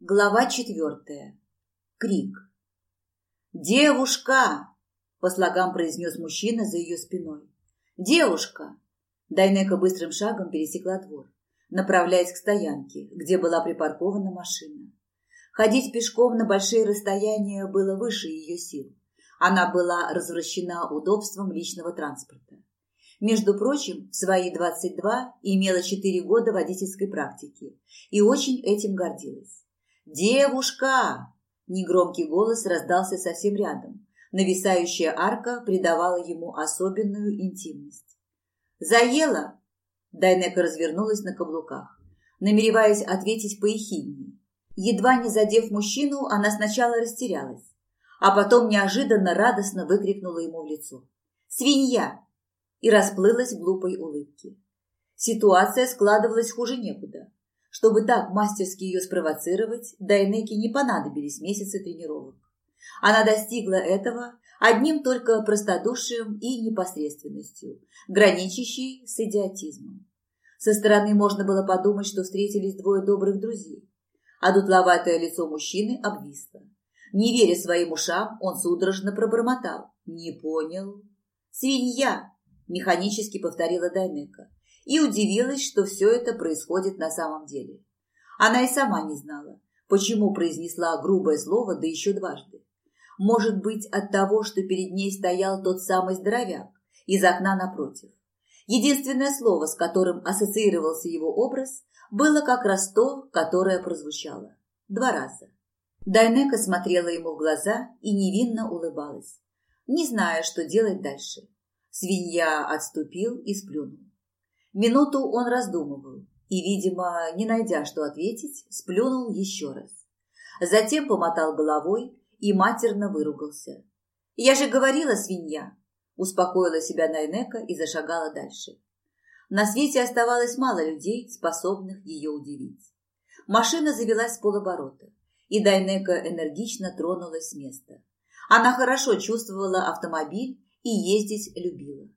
Глава четвертая. Крик. «Девушка!» – по слогам произнес мужчина за ее спиной. «Девушка!» Дайнека быстрым шагом пересекла двор, направляясь к стоянке, где была припаркована машина. Ходить пешком на большие расстояния было выше ее сил. Она была развращена удобством личного транспорта. Между прочим, в свои 22 имела 4 года водительской практики и очень этим гордилась. «Девушка!» Негромкий голос раздался совсем рядом. Нависающая арка придавала ему особенную интимность. «Заела?» Дайнека развернулась на каблуках, намереваясь ответить поехиднее. Едва не задев мужчину, она сначала растерялась, а потом неожиданно радостно выкрикнула ему в лицо. «Свинья!» и расплылась глупой улыбке. Ситуация складывалась хуже некуда. Чтобы так мастерски ее спровоцировать, Дайнеке не понадобились месяцы тренировок. Она достигла этого одним только простодушием и непосредственностью, граничащей с идиотизмом. Со стороны можно было подумать, что встретились двое добрых друзей, а дутловатое лицо мужчины обвисло. Не веря своим ушам, он судорожно пробормотал. «Не понял». «Свинья!» – механически повторила Дайнека и удивилась, что все это происходит на самом деле. Она и сама не знала, почему произнесла грубое слово, да еще дважды. Может быть, от того, что перед ней стоял тот самый здоровяк из окна напротив. Единственное слово, с которым ассоциировался его образ, было как раз то, которое прозвучало. Два раза. Дайнека смотрела ему в глаза и невинно улыбалась, не зная, что делать дальше. Свинья отступил и сплюнул. Минуту он раздумывал и, видимо, не найдя что ответить, сплюнул еще раз. Затем помотал головой и матерно выругался. «Я же говорила, свинья!» Успокоила себя Найнека и зашагала дальше. На свете оставалось мало людей, способных ее удивить. Машина завелась с полоборота, и Дайнека энергично тронулась с места. Она хорошо чувствовала автомобиль и ездить любила.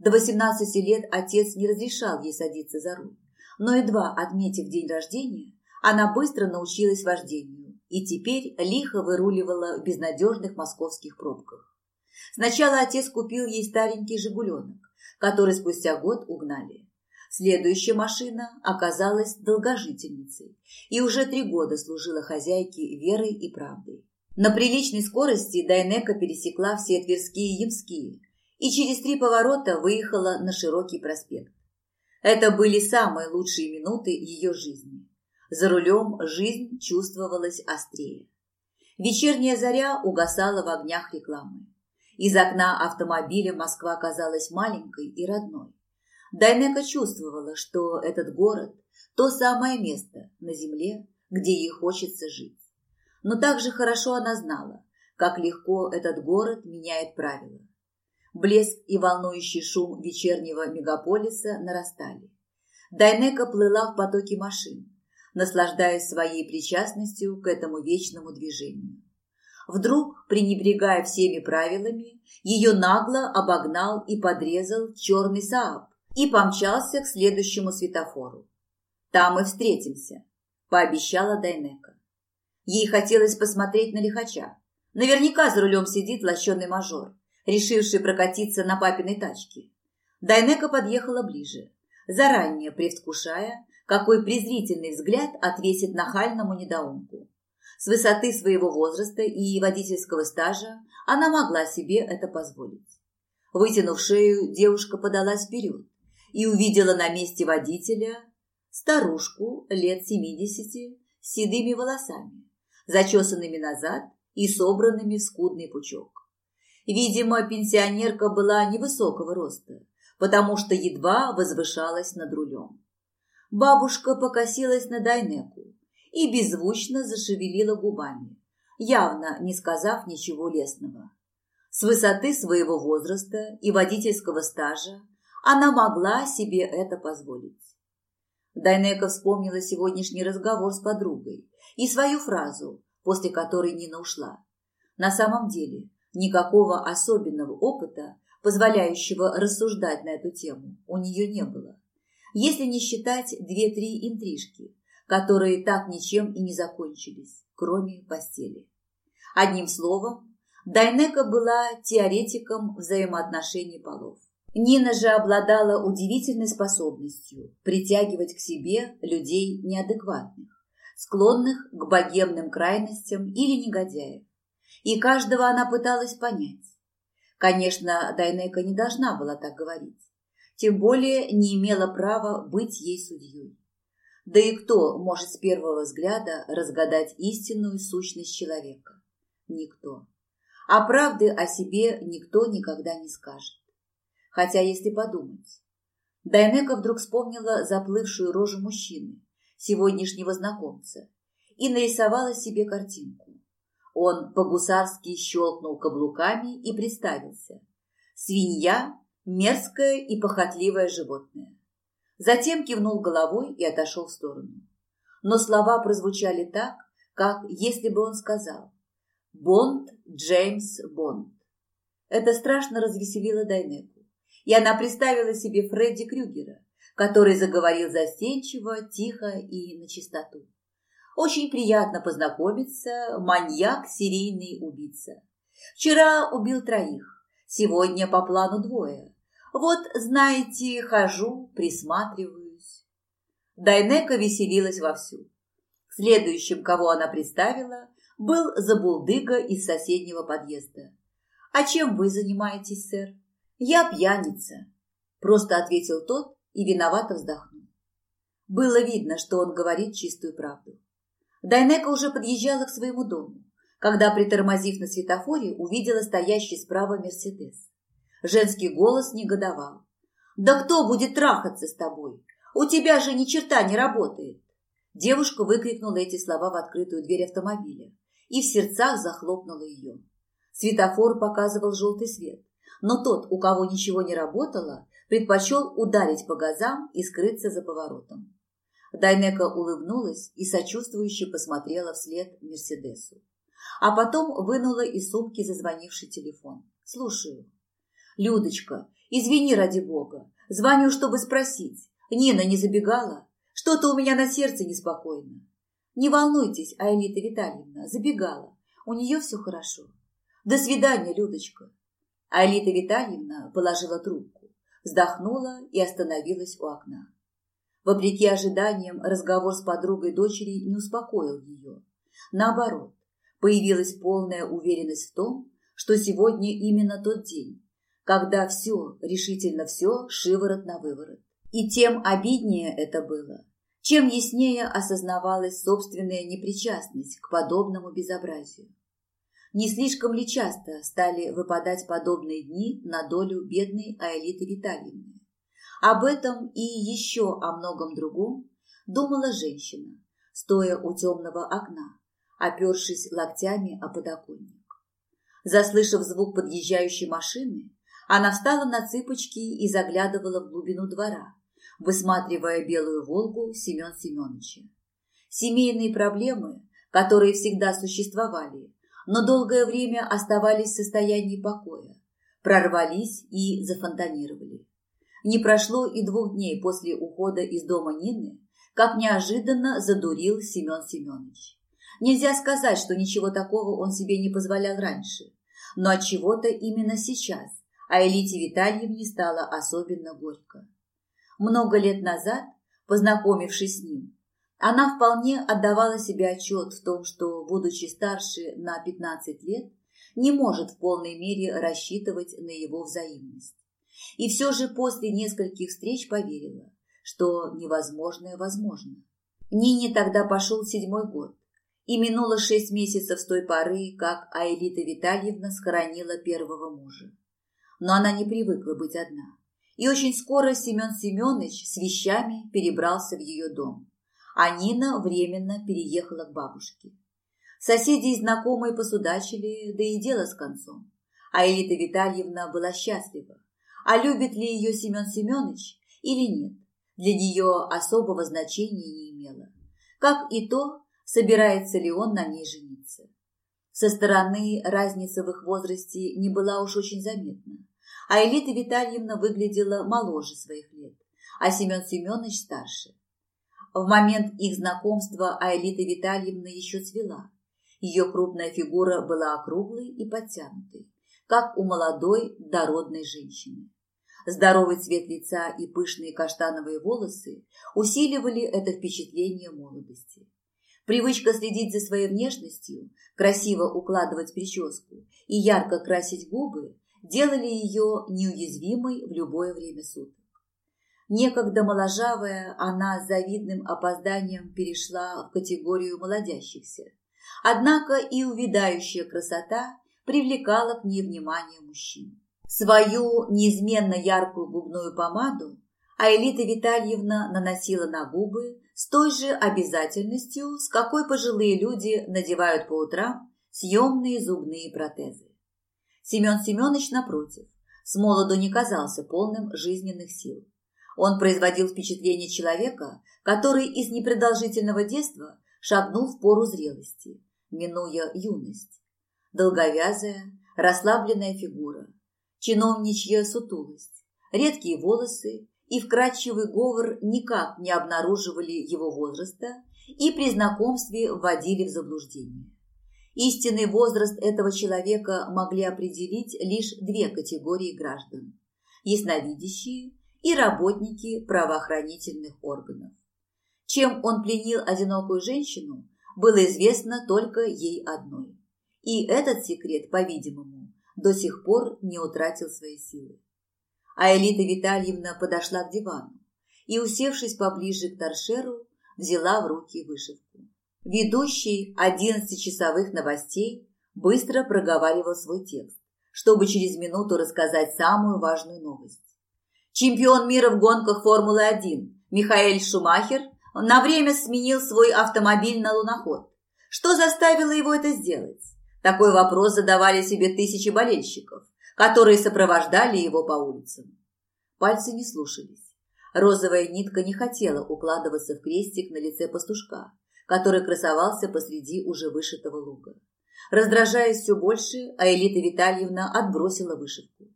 До 18 лет отец не разрешал ей садиться за руль, но едва отметив день рождения, она быстро научилась вождению и теперь лихо выруливала в безнадежных московских пробках. Сначала отец купил ей старенький «Жигуленок», который спустя год угнали. Следующая машина оказалась долгожительницей и уже три года служила хозяйке верой и правдой. На приличной скорости Дайнека пересекла все Тверские и Ямские, и через три поворота выехала на широкий проспект. Это были самые лучшие минуты ее жизни. За рулем жизнь чувствовалась острее. Вечерняя заря угасала в огнях рекламы. Из окна автомобиля Москва казалась маленькой и родной. Дайнека чувствовала, что этот город – то самое место на земле, где ей хочется жить. Но также хорошо она знала, как легко этот город меняет правила. Блеск и волнующий шум вечернего мегаполиса нарастали. Дайнека плыла в потоке машин, наслаждаясь своей причастностью к этому вечному движению. Вдруг, пренебрегая всеми правилами, ее нагло обогнал и подрезал черный Сааб и помчался к следующему светофору. «Там мы встретимся», – пообещала Дайнека. Ей хотелось посмотреть на лихача. Наверняка за рулем сидит лощеный мажор решивший прокатиться на папиной тачке. Дайнека подъехала ближе, заранее предвкушая, какой презрительный взгляд отвесит нахальному недоумку. С высоты своего возраста и водительского стажа она могла себе это позволить. Вытянув шею, девушка подалась вперед и увидела на месте водителя старушку лет семидесяти с седыми волосами, зачесанными назад и собранными в скудный пучок. Видимо, пенсионерка была невысокого роста, потому что едва возвышалась над рулем. Бабушка покосилась на Дайнеку и беззвучно зашевелила губами, явно не сказав ничего лестного. С высоты своего возраста и водительского стажа она могла себе это позволить. Дайнека вспомнила сегодняшний разговор с подругой и свою фразу, после которой Нина ушла. На самом деле, Никакого особенного опыта, позволяющего рассуждать на эту тему, у нее не было. Если не считать две-три интрижки, которые так ничем и не закончились, кроме постели. Одним словом, Дайнека была теоретиком взаимоотношений полов. Нина же обладала удивительной способностью притягивать к себе людей неадекватных, склонных к богемным крайностям или негодяев. И каждого она пыталась понять. Конечно, Дайнека не должна была так говорить, тем более не имела права быть ей судьей. Да и кто может с первого взгляда разгадать истинную сущность человека? Никто. А правды о себе никто никогда не скажет. Хотя, если подумать. Дайнека вдруг вспомнила заплывшую рожу мужчины, сегодняшнего знакомца, и нарисовала себе картинку. Он по-гусарски щелкнул каблуками и приставился. Свинья – мерзкое и похотливое животное. Затем кивнул головой и отошел в сторону. Но слова прозвучали так, как если бы он сказал «Бонд Джеймс Бонд». Это страшно развеселило Дайнеку и она представила себе Фредди Крюгера, который заговорил застенчиво, тихо и на чистоту. Очень приятно познакомиться, маньяк, серийный убийца. Вчера убил троих, сегодня по плану двое. Вот, знаете, хожу, присматриваюсь. Дайнека веселилась вовсю. Следующим, кого она представила, был забулдыга из соседнего подъезда. «А чем вы занимаетесь, сэр?» «Я пьяница», – просто ответил тот и виновато вздохнул. Было видно, что он говорит чистую правду. Дайнека уже подъезжала к своему дому, когда, притормозив на светофоре, увидела стоящий справа Мерседес. Женский голос негодовал. «Да кто будет трахаться с тобой? У тебя же ни черта не работает!» Девушка выкрикнула эти слова в открытую дверь автомобиля и в сердцах захлопнула ее. Светофор показывал желтый свет, но тот, у кого ничего не работало, предпочел ударить по газам и скрыться за поворотом. Дайнека улыбнулась и сочувствующе посмотрела вслед Мерседесу. А потом вынула из сумки зазвонивший телефон. «Слушаю». «Людочка, извини ради бога. Звоню, чтобы спросить. Нина не забегала? Что-то у меня на сердце неспокойно». «Не волнуйтесь, Аэлита Витальевна, забегала. У нее все хорошо». «До свидания, Людочка». Алита Витальевна положила трубку, вздохнула и остановилась у окна. Вопреки ожиданиям, разговор с подругой дочери не успокоил ее. Наоборот, появилась полная уверенность в том, что сегодня именно тот день, когда все, решительно все, шиворот на выворот. И тем обиднее это было, чем яснее осознавалась собственная непричастность к подобному безобразию. Не слишком ли часто стали выпадать подобные дни на долю бедной Аэлиты Витальевны? Об этом и еще о многом другом думала женщина, стоя у темного окна, опершись локтями о подоконник. Заслышав звук подъезжающей машины, она встала на цыпочки и заглядывала в глубину двора, высматривая белую «Волгу» Семен Семеновича. Семейные проблемы, которые всегда существовали, но долгое время оставались в состоянии покоя, прорвались и зафонтанировали. Не прошло и двух дней после ухода из дома Нины, как неожиданно задурил Семен Семенович. Нельзя сказать, что ничего такого он себе не позволял раньше, но от чего-то именно сейчас а Элите Витальевне стало особенно горько. Много лет назад, познакомившись с ним, она вполне отдавала себе отчет в том, что, будучи старше на 15 лет, не может в полной мере рассчитывать на его взаимность. И все же после нескольких встреч поверила, что невозможное возможно. Нине тогда пошел седьмой год, и минуло шесть месяцев с той поры, как Аэлита Витальевна схоронила первого мужа. Но она не привыкла быть одна, и очень скоро Семен Семенович с вещами перебрался в ее дом а Нина временно переехала к бабушке. Соседи и знакомые посудачили, да и дело с концом. А Витальевна была счастлива. А любит ли ее Семен Семенович или нет, для нее особого значения не имело. Как и то, собирается ли он на ней жениться. Со стороны разница в их возрасте не была уж очень заметна. А Элита Витальевна выглядела моложе своих лет, а Семен Семенович старше. В момент их знакомства Айлита Витальевна еще цвела. Ее крупная фигура была округлой и подтянутой, как у молодой дородной женщины. Здоровый цвет лица и пышные каштановые волосы усиливали это впечатление молодости. Привычка следить за своей внешностью, красиво укладывать прическу и ярко красить губы делали ее неуязвимой в любое время суток. Некогда моложавая, она с завидным опозданием перешла в категорию молодящихся. Однако и увядающая красота привлекала к ней внимание мужчин. Свою неизменно яркую губную помаду Аэлита Витальевна наносила на губы с той же обязательностью, с какой пожилые люди надевают по утрам съемные зубные протезы. Семен Семенович, напротив, с молоду не казался полным жизненных сил. Он производил впечатление человека, который из непродолжительного детства шагнул в пору зрелости, минуя юность. Долговязая, расслабленная фигура, чиновничья сутулость, редкие волосы и вкрадчивый говор никак не обнаруживали его возраста и при знакомстве вводили в заблуждение. Истинный возраст этого человека могли определить лишь две категории граждан – ясновидящие и работники правоохранительных органов. Чем он пленил одинокую женщину, было известно только ей одной. И этот секрет, по-видимому, до сих пор не утратил своей силы. А Элита Витальевна подошла к дивану и, усевшись поближе к торшеру, взяла в руки вышивку. Ведущий одиннадцатичасовых новостей быстро проговаривал свой текст, чтобы через минуту рассказать самую важную новость. Чемпион мира в гонках Формулы-1 Михаэль Шумахер на время сменил свой автомобиль на луноход. Что заставило его это сделать? Такой вопрос задавали себе тысячи болельщиков, которые сопровождали его по улицам. Пальцы не слушались. Розовая нитка не хотела укладываться в крестик на лице пастушка, который красовался посреди уже вышитого луга. Раздражаясь все больше, Аэлита Витальевна отбросила вышивку.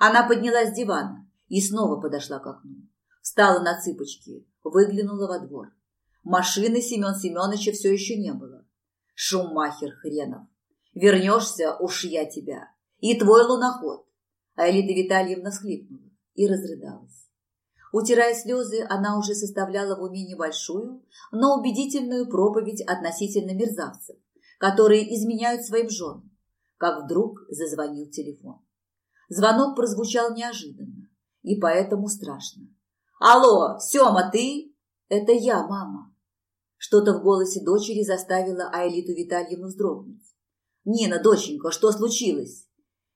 Она поднялась с дивана, и снова подошла к окну. Встала на цыпочки, выглянула во двор. Машины Семен Семеновича все еще не было. Шумахер хренов. Вернешься, уж я тебя. И твой луноход. А Элида Витальевна всхлипнула и разрыдалась. Утирая слезы, она уже составляла в уме небольшую, но убедительную проповедь относительно мерзавцев, которые изменяют своим женам, как вдруг зазвонил телефон. Звонок прозвучал неожиданно и поэтому страшно. «Алло, Сема, ты?» «Это я, мама». Что-то в голосе дочери заставило Айлиту Витальевну вздрогнуть. «Нина, доченька, что случилось?»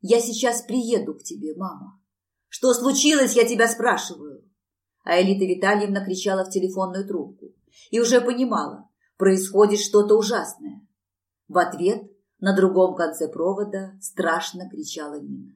«Я сейчас приеду к тебе, мама». «Что случилось, я тебя спрашиваю?» Айлита Витальевна кричала в телефонную трубку и уже понимала, происходит что-то ужасное. В ответ на другом конце провода страшно кричала Нина.